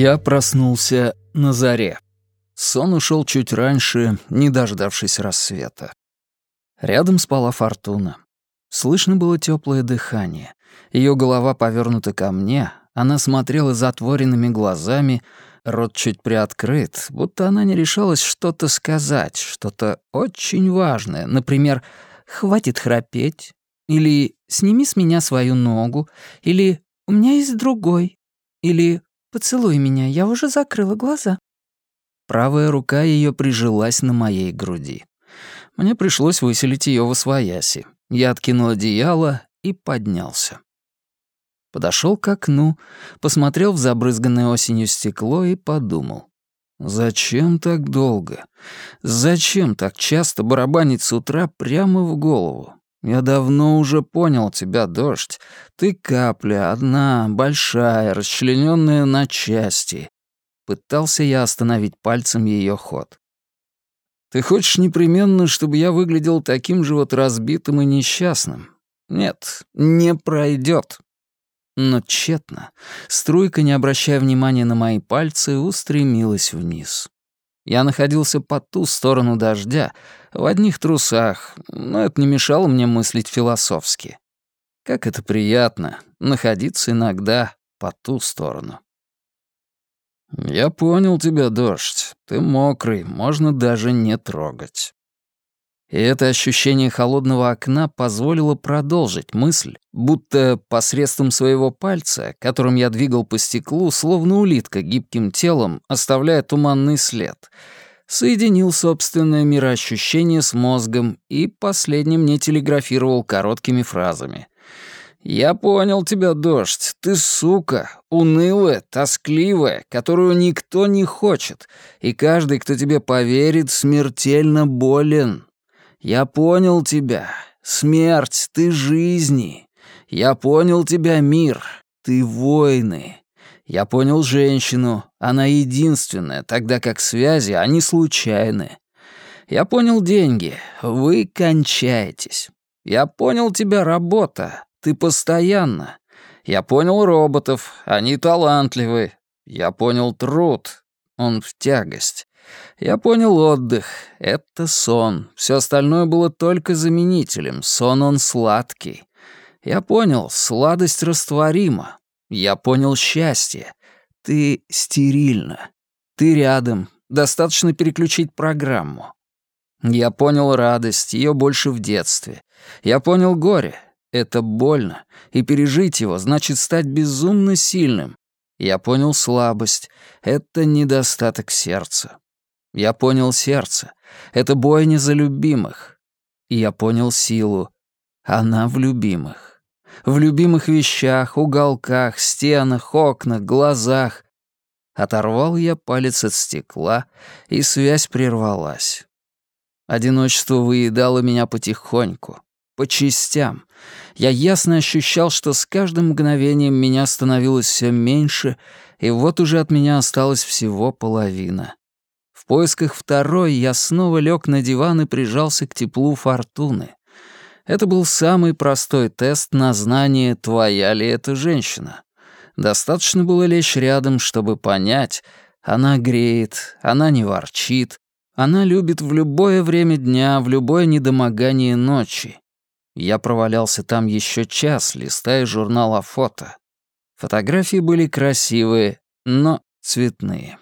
Я проснулся на заре. Сон ушел чуть раньше, не дождавшись рассвета. Рядом спала Фортуна. Слышно было теплое дыхание. Ее голова повернута ко мне, она смотрела затворенными глазами, рот чуть приоткрыт, будто она не решалась что-то сказать, что-то очень важное, например, «хватит храпеть», или «сними с меня свою ногу», или «у меня есть другой», или «Поцелуй меня, я уже закрыла глаза». Правая рука ее прижилась на моей груди. Мне пришлось выселить ее во свояси. Я откинул одеяло и поднялся. Подошел к окну, посмотрел в забрызганное осенью стекло и подумал. Зачем так долго? Зачем так часто барабанить с утра прямо в голову? Я давно уже понял тебя, дождь. Ты капля, одна, большая, расчлененная на части. Пытался я остановить пальцем ее ход. Ты хочешь непременно, чтобы я выглядел таким же вот разбитым и несчастным? Нет, не пройдет. Но тщетно. Струйка, не обращая внимания на мои пальцы, устремилась вниз. Я находился по ту сторону дождя, в одних трусах, но это не мешало мне мыслить философски. Как это приятно — находиться иногда по ту сторону. «Я понял тебя, дождь. Ты мокрый, можно даже не трогать». И это ощущение холодного окна позволило продолжить мысль, будто посредством своего пальца, которым я двигал по стеклу, словно улитка гибким телом, оставляя туманный след, соединил собственное мироощущение с мозгом и последним не телеграфировал короткими фразами. «Я понял тебя, дождь. Ты сука, унылая, тоскливая, которую никто не хочет, и каждый, кто тебе поверит, смертельно болен». Я понял тебя. Смерть, ты жизни. Я понял тебя, мир. Ты войны. Я понял женщину. Она единственная, тогда как связи, они случайны. Я понял деньги. Вы кончаетесь. Я понял тебя, работа. Ты постоянно. Я понял роботов. Они талантливы. Я понял труд. Он в тягость. Я понял отдых. Это сон. Все остальное было только заменителем. Сон он сладкий. Я понял, сладость растворима. Я понял счастье. Ты стерильна. Ты рядом. Достаточно переключить программу. Я понял радость, ее больше в детстве. Я понял горе. Это больно, и пережить его значит стать безумно сильным. Я понял слабость. Это недостаток сердца. Я понял сердце. Это бойня за любимых. И я понял силу. Она в любимых. В любимых вещах, уголках, стенах, окнах, глазах. Оторвал я палец от стекла, и связь прервалась. Одиночество выедало меня потихоньку, по частям. Я ясно ощущал, что с каждым мгновением меня становилось все меньше, и вот уже от меня осталась всего половина поисках второй я снова лег на диван и прижался к теплу фортуны. Это был самый простой тест на знание, твоя ли это женщина. Достаточно было лечь рядом, чтобы понять, она греет, она не ворчит, она любит в любое время дня, в любое недомогание ночи. Я провалялся там еще час, листая журнал о фото. Фотографии были красивые, но цветные.